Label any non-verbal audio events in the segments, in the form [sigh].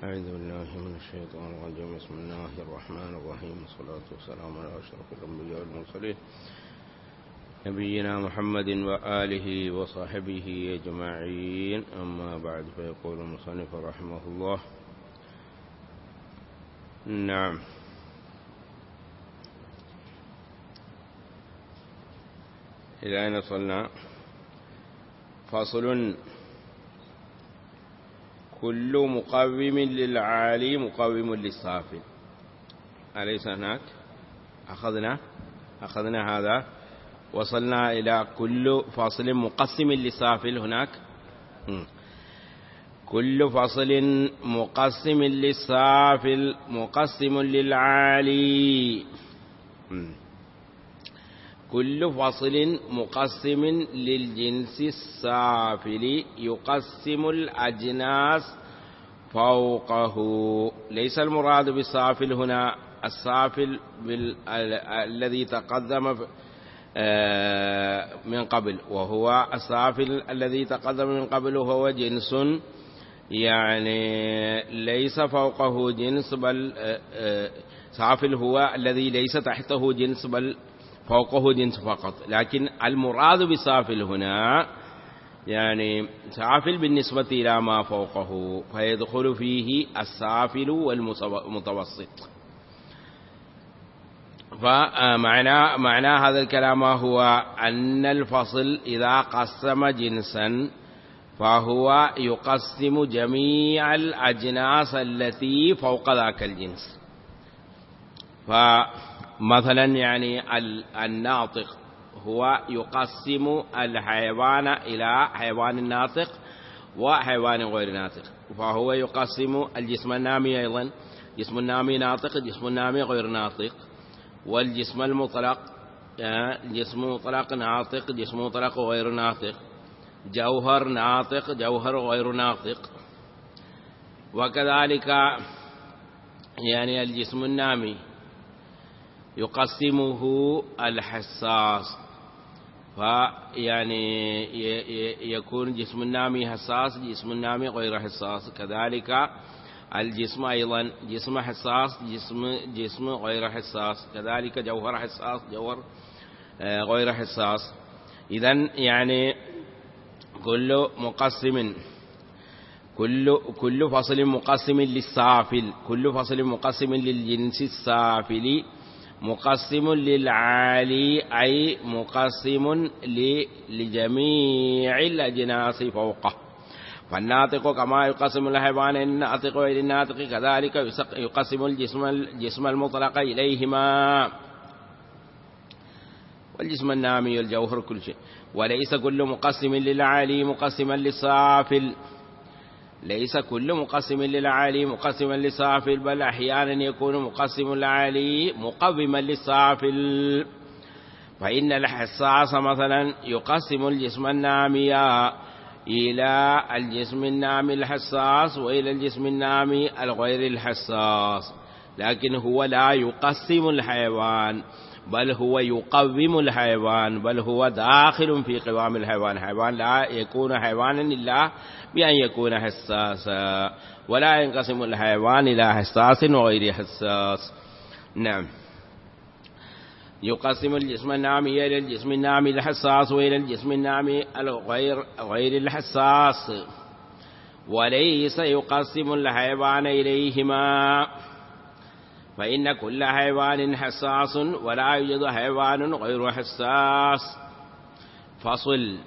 أعوذ بالله من الشيطان الرجيم. بسم الله الرحمن الرحيم. والصلاة والسلام على أشرف الأنبياء والمرسلين نبينا محمد وآله وصحبه أجمعين. أما بعد فيقول المصنف رحمه الله. نعم. إلى أين وصلنا فصل كل مقوم للعالي مقوم للسافل أليس هناك؟ أخذنا أخذنا هذا. وصلنا إلى كل فاصل مقسم للسافل هناك؟ كل فصل مقسم للسافل مقسم للعالي. كل فصل مقسم للجنس السافل يقسم الأجناس فوقه. ليس المراد بالسافل هنا السافل الذي تقدم من قبل وهو السافل الذي تقدم من قبل هو جنس. يعني ليس فوقه جنس بل سافل هو الذي ليس تحته جنس بل فوقه جنس فقط. لكن المراد بسافل هنا يعني سافل بالنسبة إلى ما فوقه فيدخل فيه السافل والمتوسط. فمعنى معنى هذا الكلام هو أن الفصل إذا قسم جنسا فهو يقسم جميع الأجناس التي فوق ذاك الجنس. فمثلا يعني الناطق هو يقسم الحيوان إلى حيوان ناطق وحيوان غير ناطق. فهو يقسم الجسم النامي أيضا جسم النامي ناطق جسم النامي غير ناطق. والجسم المطلق جسم مطلق ناطق جسم مطلق غير ناطق. جوهر ناطق جوهر غير ناطق. وكذلك يعني الجسم النامي يقسمه الحساس. فيعني يكون جسم النامي حساس جسم النامي غير حساس. كذلك الجسم أيضا جسم حساس جسم جسم غير حساس. كذلك جوهر حساس جوهر غير حساس. إذا يعني كل مقسم كل كل فصل مقسم للسافل كل فصل مقسم للجنس السافل. مقسم للعالي أي مقسم لجميع الأجناس فوقه. فالناطق كما يقسم الحيوان الناطق إلى الناطق كذلك يقسم الجسم الجسم المطلق إليهما. والجسم النامي والجوهر كل شيء. وليس كل مقسم للعالي مقسما للسافل ليس كل مقسم للعالي مقسما للسافل بل أحيانا يكون مقسم العالي مقوما للسافل فإن الحساس مثلا يقسم الجسم النامي إلى الجسم النامي الحساس وإلى الجسم النامي الغير الحساس لكن هو لا يقسم الحيوان. بل هو يقوم الحيوان بل هو داخل في قوام الحيوان. الحيوان لا يكون حيوانا إلا بأن يكون حساسا. ولا ينقسم الحيوان إلى حساس وغير حساس. نعم. يقسم الجسم النامي إلى الجسم النامي الحساس وإلى الجسم النامي الغير غير الحساس. وليس يقسم الحيوان إليهما. فإن كل حيوان حساس ولا يوجد حيوان غير حساس. فصل.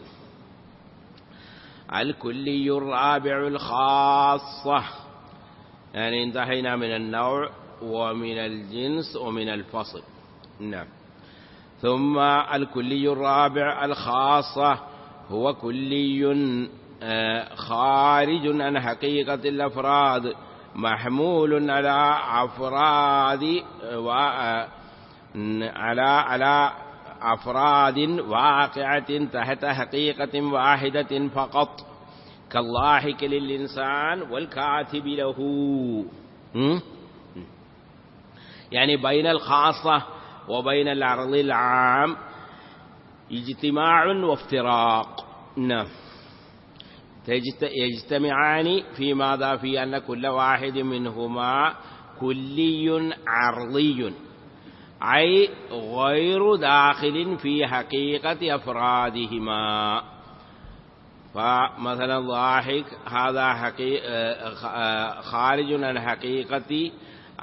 الكلي الرابع الخاصة. يعني انتهينا من النوع ومن الجنس ومن الفصل. نعم. ثم الكلي الرابع الخاصة. هو كلي خارج عن حقيقة الأفراد. محمول على أفراد و على على أفراد واقعة تحت حقيقة واحدة فقط. كاللاحق للإنسان والكاتب له. يعني بين الخاصة وبين العرض العام اجتماع وافتراق. نعم. يجتمعان في ماذا؟ في أن كل واحد منهما كلي عرضي. أي غير داخل في حقيقة أفرادهما. فمثلا ضاحك هذا حقيقة خارج عن حقيقة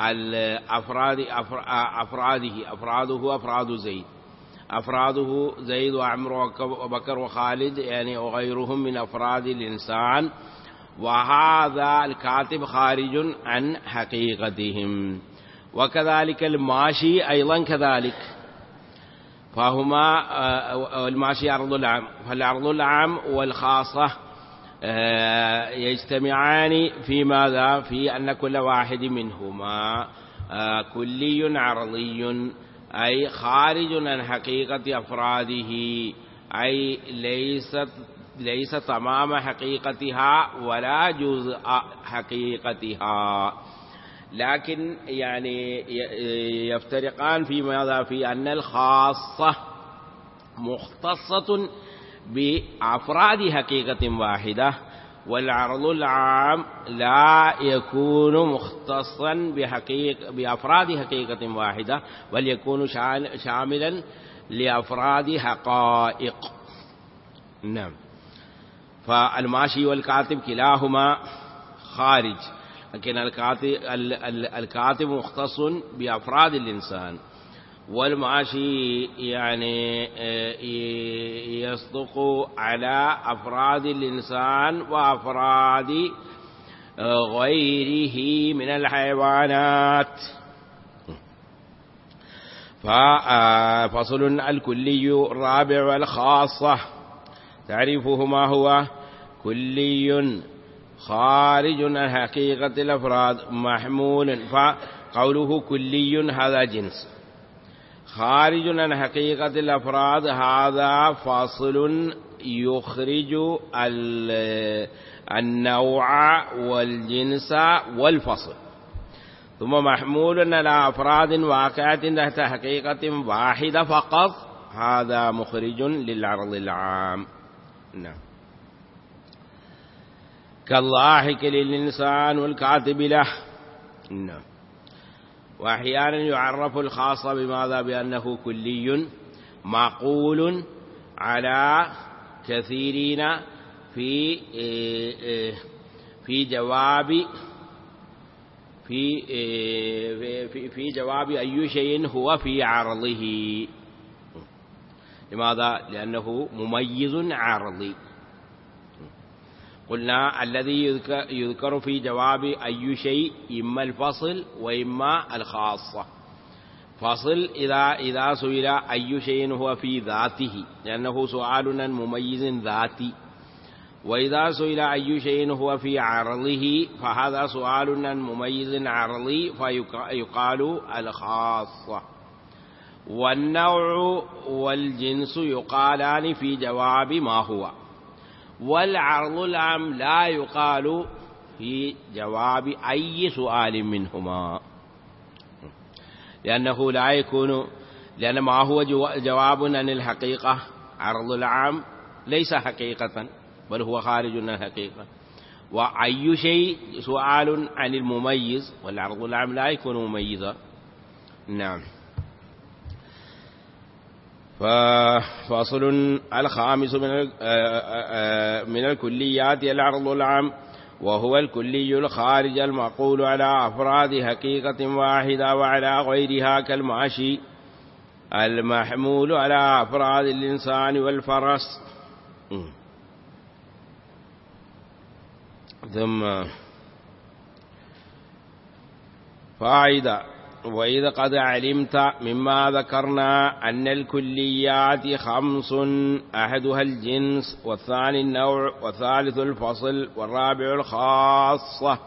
الأفراد أفراده. أفراده أفراد زيد. أفراده زيد وعمر وبكر وخالد يعني وغيرهم من أفراد الإنسان. وهذا الكاتب خارج عن حقيقتهم. وكذلك الماشي أيضا كذلك. فهما الماشي عرض العام فالعرض العام والخاصة يجتمعان في ماذا؟ في أن كل واحد منهما كلي عرضي. أي خارج عن حقيقة أفراده أي ليست ليس تمام حقيقتها ولا جزء حقيقتها. لكن يعني يفترقان في ماذا؟ في أن الخاصة مختصة بأفراد حقيقة واحدة. والعرض العام لا يكون مختصا بحقيقة بأفراد حقيقة واحدة بل يكون شاملا لأفراد حقائق. نعم. فالماشي والكاتب كلاهما خارج لكن الكاتب مختص بأفراد الإنسان. والماشي يعني يصدق على أفراد الإنسان وأفراد غيره من الحيوانات. ففصل الكلي الرابع والخاصة تعريفه ما هو؟ كلي خارج عن حقيقة الأفراد محمول. فقوله كلي هذا جنس. خارج عن حقيقة الأفراد هذا فاصل يخرج النوع والجنس والفصل. ثم محمول على أفراد واقعة تحت حقيقة واحدة فقط. هذا مخرج للعرض العام. نعم. كالضاحك للإنسان والكاتب له. نعم. وأحيانا يعرف الخاص بماذا؟ بأنه كلي معقول على كثيرين في في جواب في في في جواب أي شيء هو في عرضه. لماذا؟ لأنه مميز عرضي. قلنا الذي يذكر في جواب أي شيء إما الفصل وإما الخاصة. فصل إذا إذا سئل أي شيء هو في ذاته لأنه سؤال مميز ذاتي. وإذا سئل أي شيء هو في عرضه فهذا سؤال مميز عرضي فيقال الخاصة. والنوع والجنس يقالان في جواب ما هو. والعرض العام لا يقال في جواب أي سؤال منهما. لأنه لا يكون لأن ما هو جواب عن الحقيقة عرض العام ليس حقيقة بل هو خارج عن الحقيقة. وأي شيء سؤال عن المميز والعرض العام لا يكون مميزا. نعم. ففصل الخامس من من الكليات العرض العام وهو الكلي الخارج المعقول على أفراد حقيقة واحدة وعلى غيرها كالماشي المحمول على أفراد الإنسان والفرس. ثم فائدة وإذا قد علمت مما ذكرنا أن الكليات خمس أحدها الجنس والثاني النوع والثالث الفصل والرابع الخاصة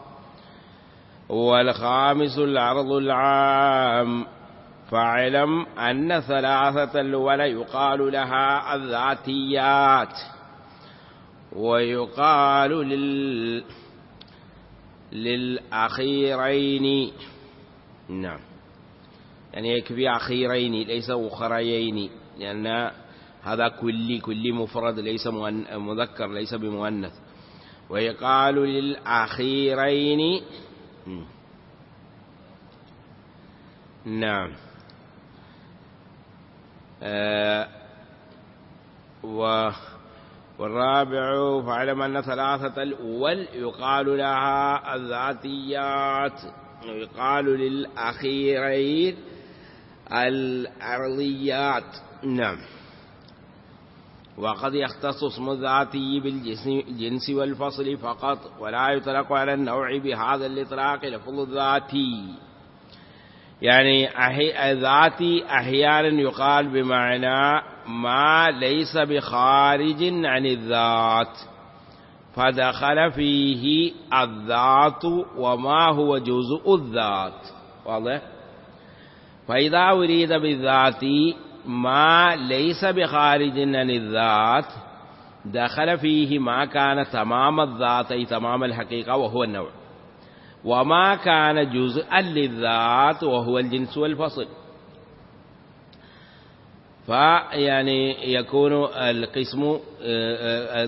والخامس العرض العام. فاعلم أن ثلاثة الأولى يقال لها الذاتيات ويقال لل للأخيرين. نعم. يعني يكفي أخيرين ليس أخريين. لأن هذا كل كل مفرد ليس مذكر ليس بمؤنث. ويقال للأخيرين. نعم. آه و والرابع فاعلم أن ثلاثة الأول يقال لها الذاتيات. ويقال للأخيرين الأرضيات. نعم. وقد يختص اسم الذاتي بالجنس والفصل فقط ولا يطلق على النوع بهذا الإطلاق لفظ الذاتي يعني ذاتي أحيانا يقال بمعنى ما ليس بخارج عن الذات. فدخل فيه الذات وما هو جزء الذات. واضح؟ فإذا أريد بالذات ما ليس بخارج عن الذات دخل فيه ما كان تمام الذات أي تمام الحقيقة وهو النوع. وما كان جزءا للذات وهو الجنس والفصل. فيعني يكون القسم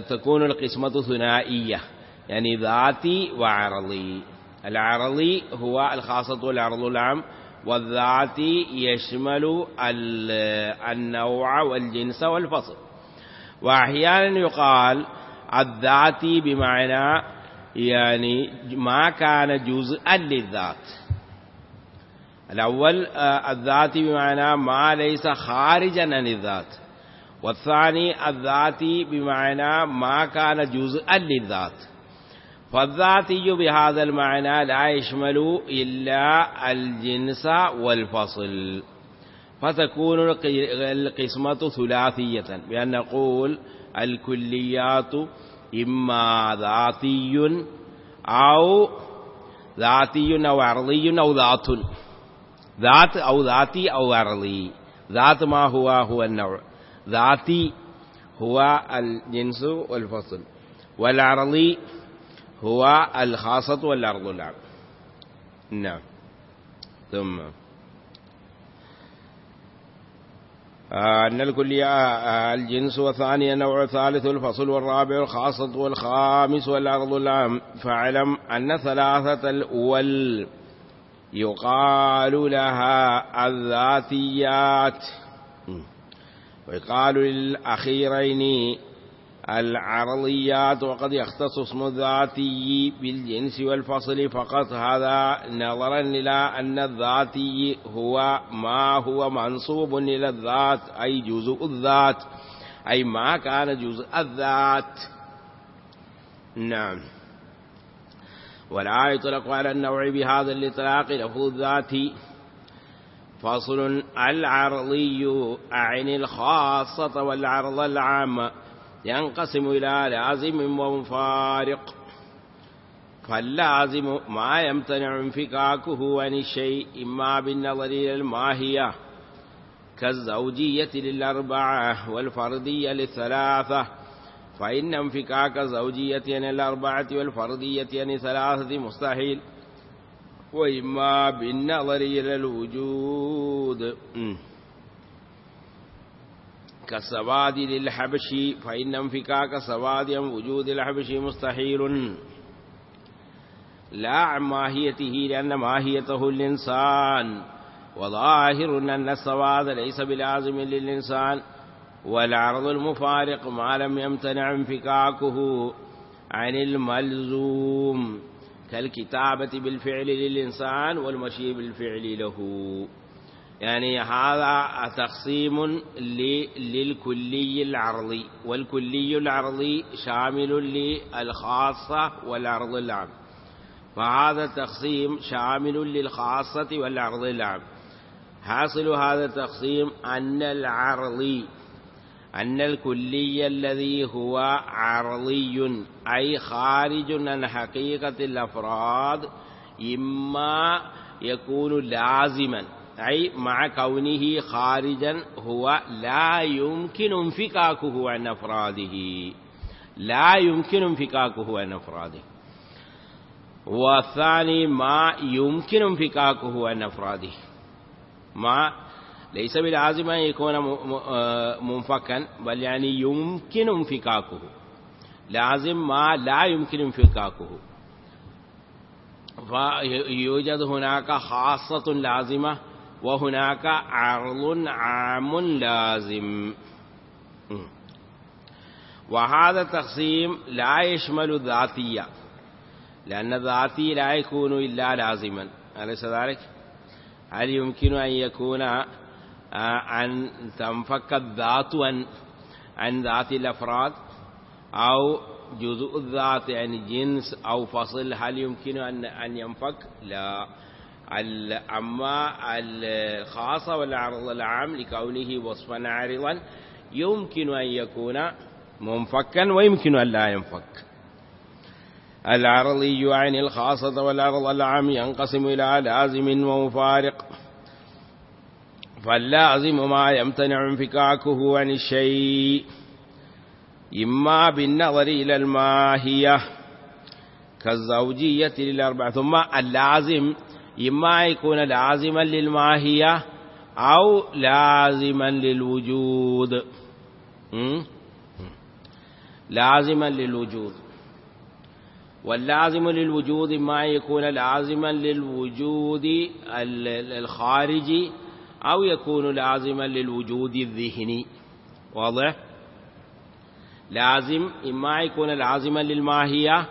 تكون القسمة ثنائية. يعني ذاتي وعرضي. العرضي هو الخاصة والعرض العام والذاتي يشمل النوع والجنس والفصل. وأحيانا يقال الذاتي بمعنى يعني ما كان جزءا للذات. الأول الذاتي بمعنى ما ليس خارجا عن الذات. والثاني الذاتي بمعنى ما كان جزءا للذات. فالذاتي بهذا المعنى لا يشمل إلا الجنس والفصل. فتكون القسمة ثلاثية. بأن نقول الكليات إما ذاتي أو ذاتي أو عرضي أو ذات. ذات أو ذاتي أو عرضي ذات ما هو هو النوع. ذاتي هو الجنس والفصل. والعرضي هو الخاصة والأرض العام. نعم. ثم. أن الكلية الجنس والثاني النوع الثالث الفصل والرابع الخاصة والخامس والأرض العام. فاعلم أن ثلاثة الأول يقال لها الذاتيات. ويقال للأخيرين العرضيات وقد يختص اسم الذاتي بالجنس والفصل فقط هذا نظرا إلى أن الذاتي هو ما هو منصوب إلى الذات أي جزء الذات أي ما كان جزء الذات. نعم. ولا يطلق على النوع بهذا الإطلاق لفظ الذاتي فصل العرضي أعن الخاصة والعرض العام ينقسم إلى لازم ومفارق. فاللازم ما يمتنع انفكاكه عن الشيء إما بالنظر إلى الماهية كالزوجية للأربعة والفردية للثلاثة. فإن انفكاك زوجية الأربعة والفردية ثلاثة مستحيل وإما بالنظر إلى الوجود. كالسواد للحبش فإن انفكاك سواد وجود الحبش مستحيل. لا عن ماهيته لأن ماهيته الإنسان وظاهر أن السواد ليس بلازم للإنسان. والعرض المفارق ما لم يمتنع انفكاكه عن الملزوم كالكتابة بالفعل للإنسان والمشي بالفعل له. يعني هذا تقسيم للكلي العرضي والكلي العرضي شامل للخاصة والعرض العام. فهذا التقسيم شامل للخاصة والعرض العام. حاصل هذا التقسيم أن العرضي أن الكلي الذي هو عرضي أي خارج عن حقيقة الأفراد إما يكون لازما أي مع كونه خارجا هو لا يمكن انفكاكه عن أفراده. لا يمكن انفكاكه عن أفراده. والثاني ما يمكن انفكاكه عن أفراده. ما ليس بلازم أن يكون منفكا بل يعني يمكن انفكاكه. لازم ما لا يمكن انفكاكه. فيوجد هناك خاصة لازمة وهناك عرض عام لازم. وهذا التقسيم لا يشمل الذاتية لأن الذاتي لا يكون إلا لازما. أليس ذلك؟ هل يمكن أن يكون أن تنفك الذات عن عن ذات الأفراد أو جزء الذات يعني جنس أو فصل. هل يمكن أن أن ينفك؟ لا. أما الخاصة والعرض العام لكونه وصفا عارضا يمكن أن يكون منفكا ويمكن أن لا ينفك. العرضي عن الخاصة والعرض العام ينقسم إلى لازم ومفارق. فاللازم ما يمتنع انفكاكه عن الشيء إما بالنظر إلى الماهية كالزوجية للأربعة. ثم اللازم إما يكون لازما للماهية أو لازما للوجود. لازما للوجود. واللازم للوجود ما يكون لازما للوجود الخارجي أو يكون لازما للوجود الذهني. واضح؟ لازم إما يكون لازما للماهية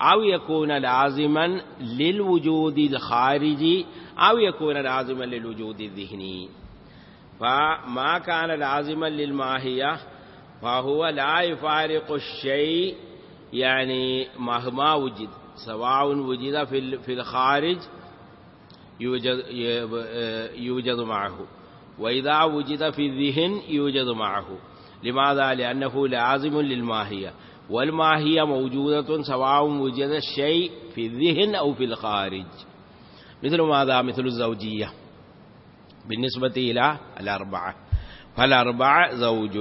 أو يكون لازما للوجود الخارجي أو يكون لازما للوجود الذهني. فما كان لازما للماهية فهو لا يفارق الشيء يعني مهما وجد سواء وجد في الخارج يوجد يوجد معه. وإذا وجد في الذهن يوجد معه. لماذا؟ لأنه لازم للماهية. والماهية موجودة سواء وجد الشيء في الذهن أو في الخارج. مثل ماذا؟ مثل الزوجية. بالنسبة إلى الأربعة. فالأربعة زوج.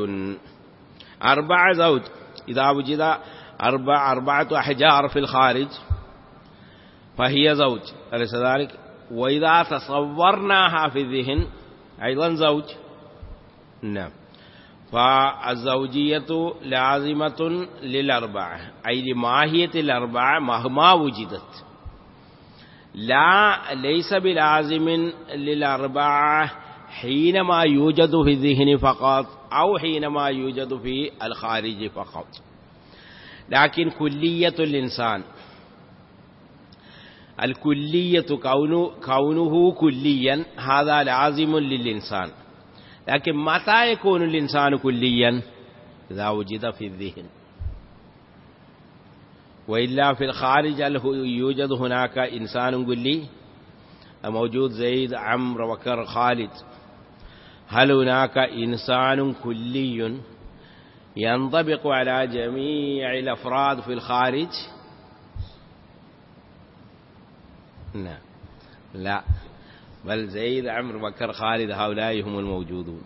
أربعة زوج. إذا وجد أربع أربعة أحجار في الخارج فهي زوج. أليس ذلك؟ وإذا تصورناها في الذهن أيضا زوج. نعم. فالزوجية لازمة للأربعة. أي لماهية الأربعة مهما وجدت. لا ليس بلازم للأربعة حينما يوجد في الذهن فقط أو حينما يوجد في الخارج فقط. لكن كلية الإنسان. الكلية كونه, كونه كليا هذا لازم للإنسان. لكن متى يكون الإنسان كليا؟ إذا وجد في الذهن. وإلا في الخارج يوجد هناك إنسان كلي؟ موجود زيد عمرو بكر خالد. هل هناك إنسان كلي ينطبق على جميع الأفراد في الخارج؟ لا لا. بل زيد عمرو بكر خالد هؤلاء هم الموجودون.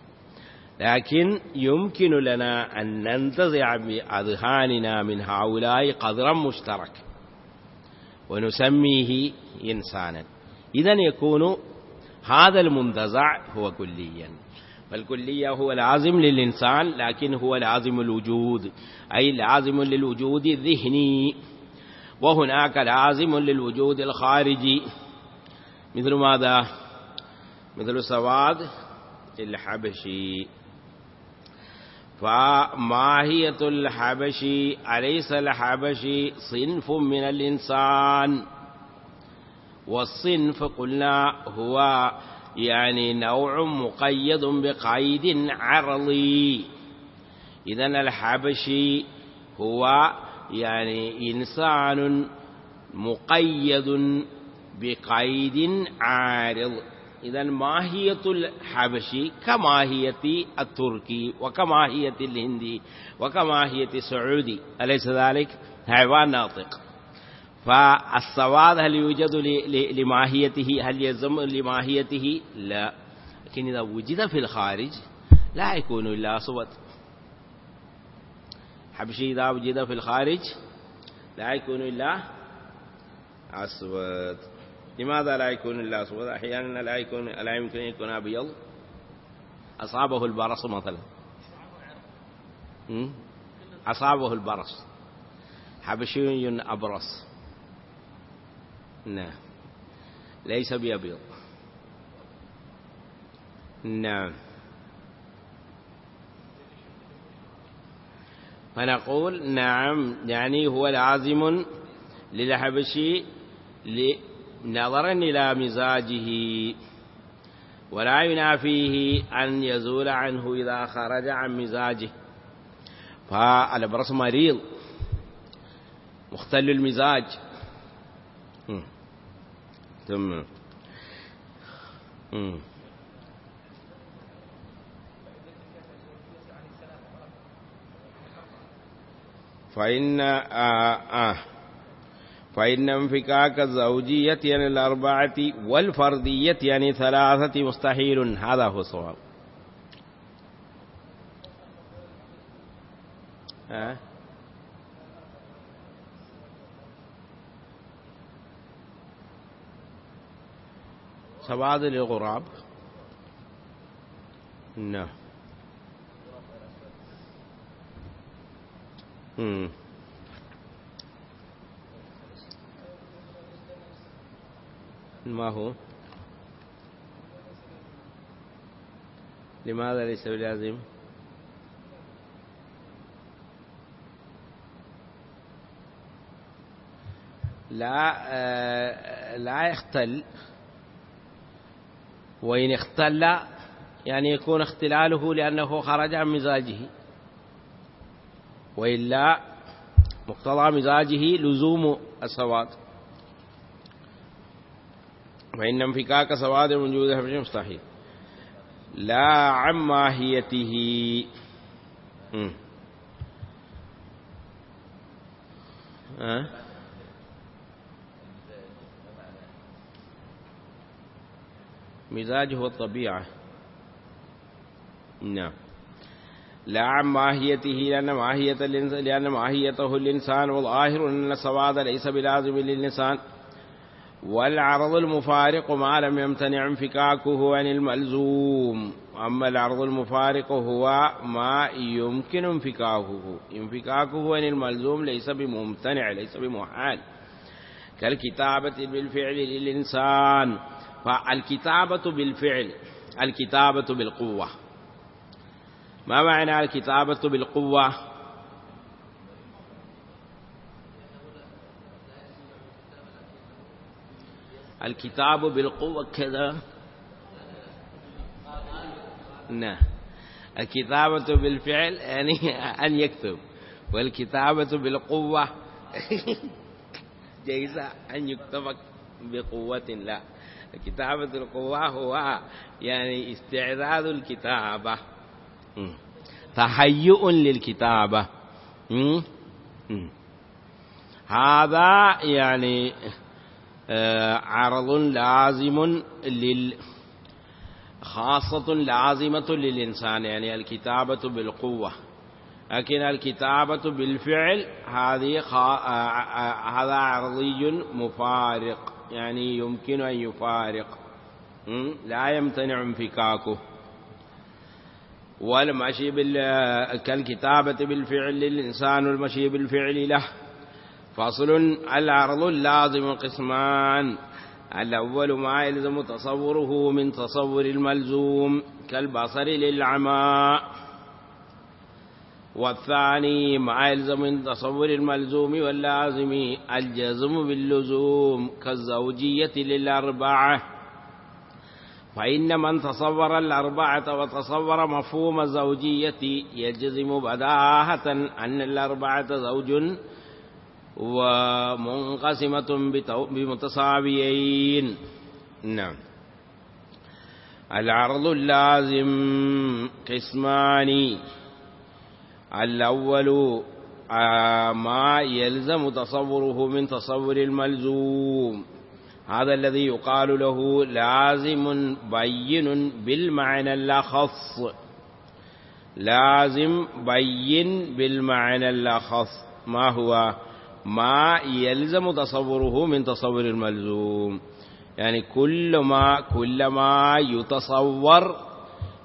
لكن يمكن لنا أن ننتزع بأذهاننا من هؤلاء قدرا مشترك ونسميه إنسانا. إذا يكون هذا المنتزع هو كليا. فالكلية هو لازم للإنسان لكن هو لازم الوجود. أي لازم للوجود الذهني. وهناك لازم للوجود الخارجي. مثل ماذا؟ مثل سواد الحبشي. فماهية الحبشي أليس الحبشي صنف من الإنسان؟ والصنف قلنا هو يعني نوع مقيد بقيد عرضي. إذا الحبشي هو يعني إنسان مقيد بقيد عارض. إذا ماهية الحبشي؟ كماهية التركي وكماهية الهندي وكماهية السعودي. أليس ذلك؟ حيوان ناطق. فالسواد هل يوجد لماهيته؟ هل يلزم لماهيته؟ لا. لكن إذا وجد في الخارج لا يكون إلا أسود حبشي إذا وجد في الخارج لا يكون إلا أسود. لماذا لا يكون إلا أسود؟ أحيانا لا يكون لا يمكن يكون أبيض. أصابه البرص مثلا. أصابه البرص. حبشي أبرص. نعم. ليس بأبيض. نعم. فنقول نعم يعني هو لازم للحبشي نظرا إلى مزاجه ولا ينافيه أن يزول عنه إذا خرج عن مزاجه. فالبرص مريض مختل المزاج. ثم. فإن آه آه. فإن انفكاك الزوجية يعني الأربعة والفردية يعني ثلاثة مستحيل. هذا هو الصواب. آه. سواد للغراب. نعم. ما هو؟ لماذا ليس بلازم؟ لا آه لا يختل. وإن اختل يعني يكون اختلاله لأنه خرج عن مزاجه. وإلا مقتضى مزاجه لزوم السواد فإن انفكاك سواد وجوده في مستحيل. لا عن ماهيته؟ مزاجه الطبيعة نعم. لا عن ماهيته لأن ماهية لأن ماهيته الإنسان والظاهر أن السواد ليس بلازم للإنسان. والعرض المفارق ما لم يمتنع انفكاكه عن الملزوم أما العرض المفارق هو ما يمكن انفكاكه. انفكاكه عن الملزوم ليس بممتنع ليس بمحال. كالكتابة بالفعل للإنسان. فالكتابة بالفعل الكتابة بالقوة. ما معنى الكتابة بالقوة؟ الكتاب بالقوة كذا. نعم. الكتابة بالفعل يعني [laughs] أن يكتب والكتابة بالقوة [laughs] جيزة أن يكتب بقوة لا. كتابة القوة هو يعني استعداد الكتابة. تهيؤ للكتابة. هذا يعني عرض لازم لل خاصة لازمة للإنسان يعني الكتابة بالقوة. لكن الكتابة بالفعل هذه هذا عرضي مفارق يعني يمكن أن يفارق. لا يمتنع انفكاكه. والمشي بال... كالكتابة بالفعل للإنسان والمشي بالفعل له. فصل العرض اللازم قسمان. الأول ما يلزم تصوره من تصور الملزوم كالبصر للعمى والثاني ما يلزم من تصور الملزوم واللازم الجزم باللزوم كالزوجية للأربعة. فإن من تصور الأربعة وتصور مفهوم الزوجية يجزم بداهة أن الأربعة زوج ومنقسمة بمتساويين. نعم. العرض اللازم قسمان. الأول ما يلزم تصوره من تصور الملزوم. هذا الذي يقال له لازم بين بالمعنى الأخص. لازم بين بالمعنى الأخص. ما هو؟ ما يلزم تصوره من تصور الملزوم. يعني كل ما كل ما يتصور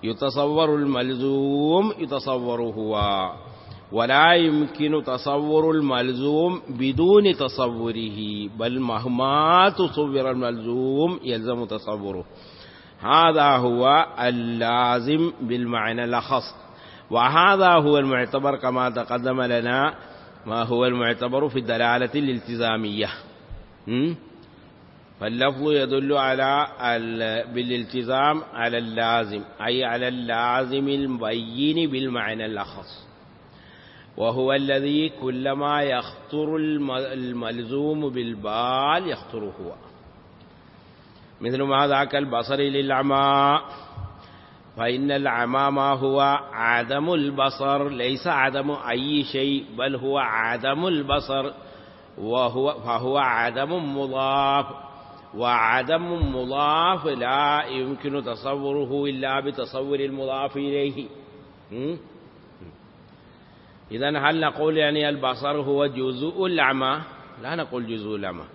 يتصور الملزوم يتصور هو. ولا يمكن تصور الملزوم بدون تصوره بل مهما تصور الملزوم يلزم تصوره. هذا هو اللازم بالمعنى الأخص. وهذا هو المعتبر كما تقدم لنا ما هو المعتبر في الدلالة الالتزامية. فاللفظ يدل على بالالتزام على اللازم أي على اللازم المبين بالمعنى الأخص. وهو الذي كلما يخطر الملزوم بالبال يخطر هو. مثل ما ذاك البصر للعمى فإن العمى ما هو عدم البصر ليس عدم أي شيء بل هو عدم البصر. وهو فهو عدم مضاف. وعدم مضاف لا يمكن تصوره إلا بتصور المضاف إليه. إذا هل نقول يعني البصر هو جزء الأعمى؟ لا نقول جزء الأعمى.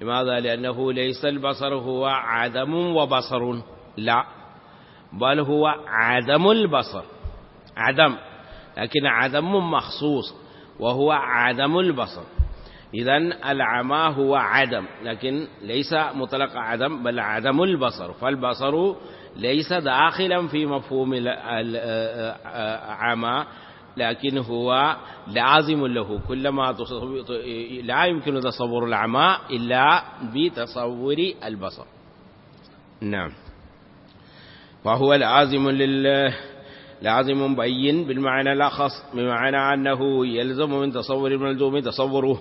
لماذا؟ لأنه ليس البصر هو عدم وبصر. لا بل هو عدم البصر. عدم لكن عدم مخصوص وهو عدم البصر. إذا العمى هو عدم لكن ليس مطلق عدم بل عدم البصر. فالبصر ليس داخلا في مفهوم العمى لكن هو لازم له. كلما لا يمكن تصور العمى إلا بتصور البصر. نعم. فهو لازم لله لازم مبين بالمعنى الأخص بمعنى أنه يلزم من تصور الملزوم تصوره.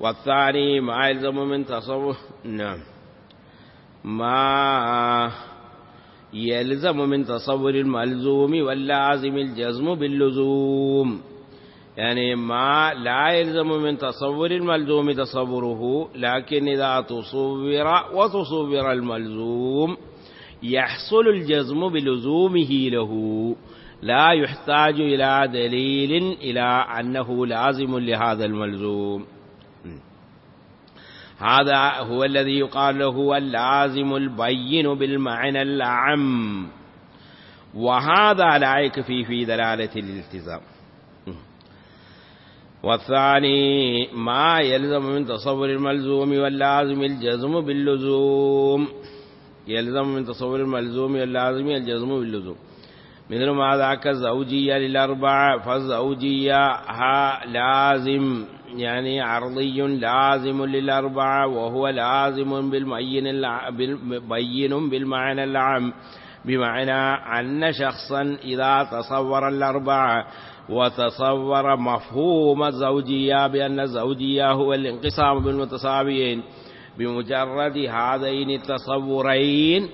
والثاني ما يلزم من تصور نعم. ما يلزم من تصور الملزوم واللازم الجزم باللزوم. يعني ما لا يلزم من تصور الملزوم تصوره لكن إذا تصور وتصور الملزوم يحصل الجزم بلزومه له. لا يحتاج إلى دليل إلى أنه لازم لهذا الملزوم. هذا هو الذي يقال له اللازم البين بالمعنى الأعم وهذا لا يكفي في دلالة الالتزام. والثاني ما يلزم من تصور الملزوم واللازم الجزم باللزوم. يلزم من تصور الملزوم واللازم الجزم باللزوم. مثل ما ذاك الزوجية للأربعة فالزوجية ها لازم يعني عرضي لازم للأربعة وهو لازم بالمين بالمعنى العام بمعنى أن شخصا إذا تصور الأربعة وتصور مفهوم الزوجية بأن الزوجية هو الانقسام بالمتساويين بمجرد هذين التصورين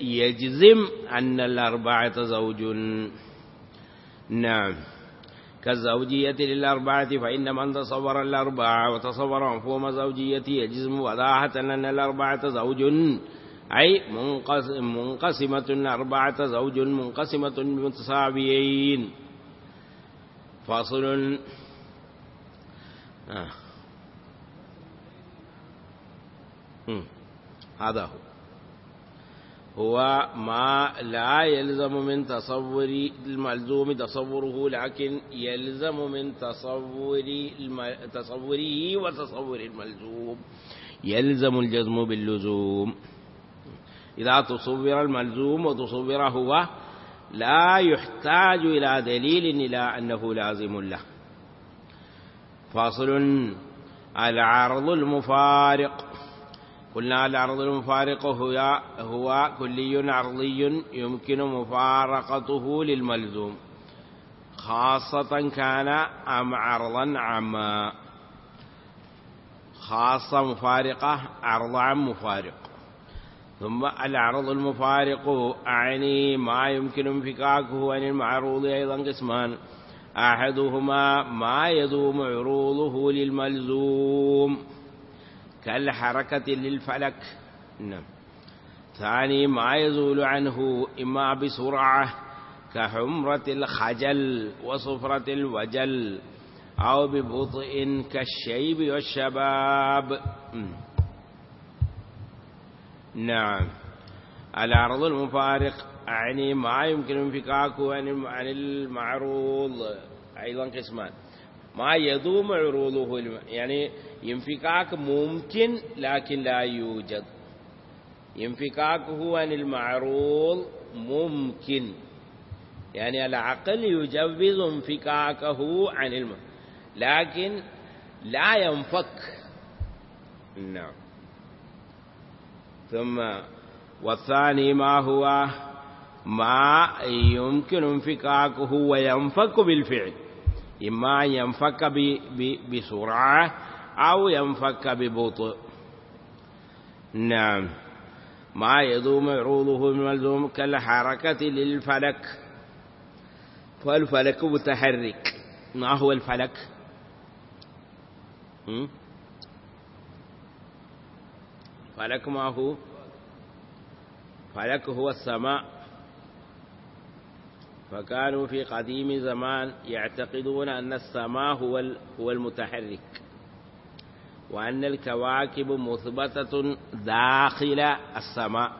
يجزم أن الأربعة زوج. نعم. كالزوجية للأربعة فإن من تصور الأربعة وتصور مفهوم زوجية يجزم وضاحة أن الأربعة زوج. أي منقسمة أربعة زوج منقسمة بمتساويين. فاصل. آه. هذا هو. هو ما لا يلزم من تصور الملزوم تصوره لكن يلزم من تصور تصوره وتصور الملزوم. يلزم الجزم باللزوم. إذا تصور الملزوم وتصور هو لا يحتاج إلى دليل إلى أنه لازم له. فاصل. العرض المفارق. قلنا العرض المفارق هو, هو كلي عرضي يمكن مفارقته للملزوم. خاصة كان أم عرضا عما خاصة مفارقة عرض عم مفارق. ثم العرض المفارق أعني ما يمكن انفكاكه عن المعروض أيضا قسمان. أحدهما ما يدوم عروضه للملزوم. كالحركة للفلك. نعم. ثاني ما يزول عنه إما بسرعة كحمرة الخجل وصفرة الوجل أو ببطء كالشيب والشباب. نعم. العرض المفارق. يعني ما يمكن انفكاكه عن المعروض. أيضا قسمان. ما يدوم عروضه يعني ينفكاك ممكن لكن لا يوجد. ينفكاكه عن المعروض ممكن. يعني العقل يجوز انفكاكه عن الم لكن لا ينفك. نعم. ثم والثاني ما هو؟ ما يمكن انفكاكه وينفك بالفعل. إما أن ينفك بسرعة أو ينفك ببطء. نعم. ما يدوم عروضه الملزوم كالحركة للفلك. فالفلك متحرك. ما هو الفلك؟ فلك ما هو؟ فلك هو السماء. فكانوا في قديم زمان يعتقدون أن السماء هو هو المتحرك وأن الكواكب مثبتة داخل السماء.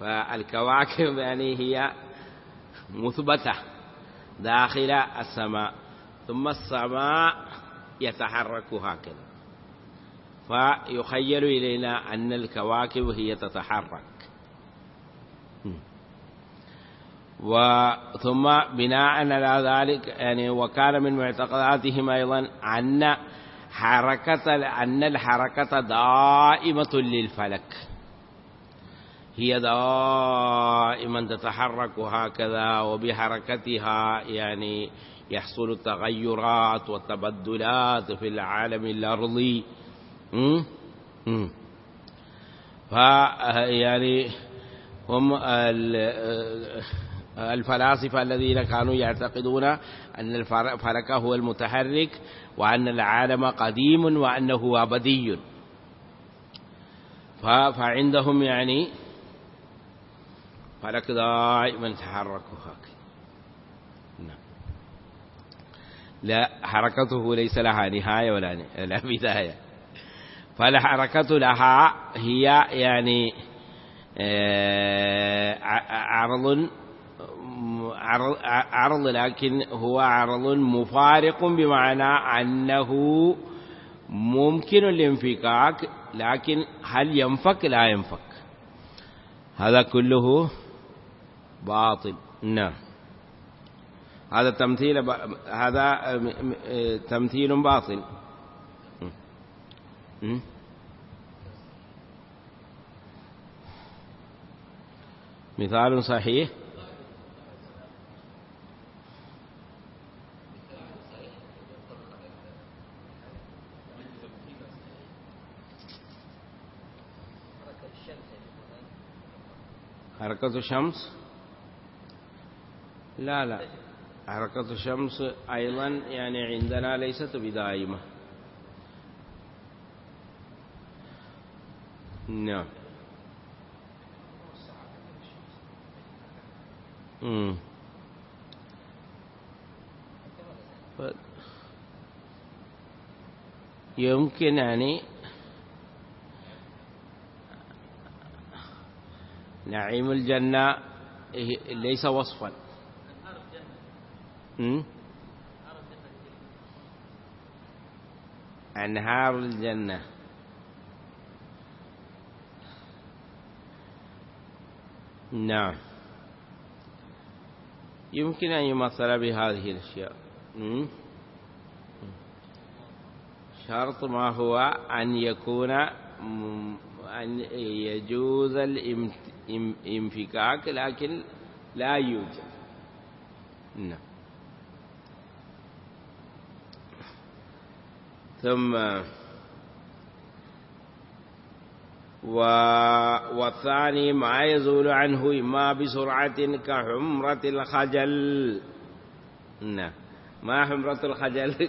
فالكواكب يعني هي مثبتة داخل السماء ثم السماء يتحرك هكذا. فيخيل إلينا أن الكواكب هي تتحرك. وثم بناء على ذلك يعني وكان من معتقداتهم أيضا أن حركة أن الحركة دائمة للفلك. هي دائما تتحرك هكذا وبحركتها يعني يحصل التغيرات والتبدلات في العالم الأرضي. ف يعني هم الفلاسفة الذين كانوا يعتقدون أن الفلك هو المتحرك وأن العالم قديم وأنه أبدي. فعندهم يعني فلك دائما تحرك هكذا نعم. لا حركته ليس لها نهاية ولا لا بداية. فالحركة لها هي يعني آه، عرض عرض لكن هو عرض مفارق بمعنى أنه ممكن الانفكاك لكن هل ينفك؟ لا ينفك. هذا كله باطل. نعم. هذا تمثيل هذا تمثيل باطل. مثال صحيح؟ حركة الشمس؟ لا لا. حركة الشمس أيضا يعني عندنا ليست بدائمة. نعم. يمكن يعني نعيم الجنة ليس وصفا. أنهار الجنة. نعم. يمكن أن يمثل بهذه الأشياء. شرط ما هو أن يكون أن يجوز الانفكاك لكن لا يوجد. نعم. ثم والثاني ما يزول عنه إما بسرعة كحمرة الخجل. نعم ما حمرة الخجل. [laughs]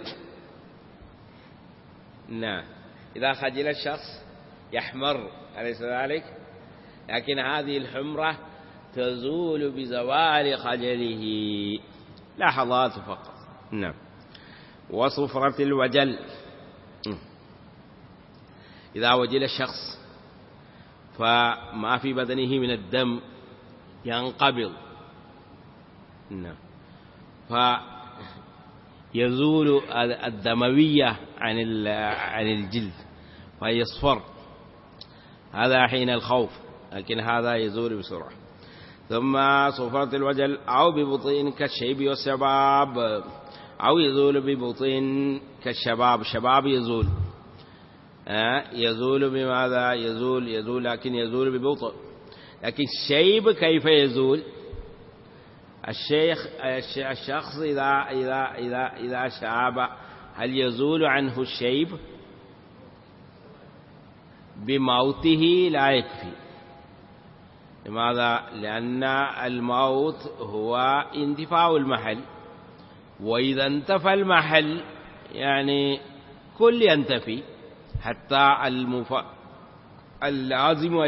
نعم إذا خجل الشخص يحمر أليس ذلك؟ لكن هذه الحمرة تزول بزوال خجله. لحظات فقط. نعم وصفرة الوجل. إذا وجل الشخص فما في بدنه من الدم ينقبض. نعم. فيزول الدموية عن عن الجلد فيصفر. هذا حين الخوف لكن هذا يزول بسرعة. ثم صفرة الوجل أو ببطين كالشيب والشباب أو يزول ببطين كالشباب شباب يزول. يزول بماذا؟ يزول يزول لكن يزول ببطء. لكن الشيب كيف يزول؟ الشيخ الشخص إذا إذا إذا إذا شاب هل يزول عنه الشيب؟ بموته لا يكفي. لماذا؟ لأن الموت هو انتفاع المحل. وإذا انتفى المحل يعني كل ينتفي. حتى المف... اللازم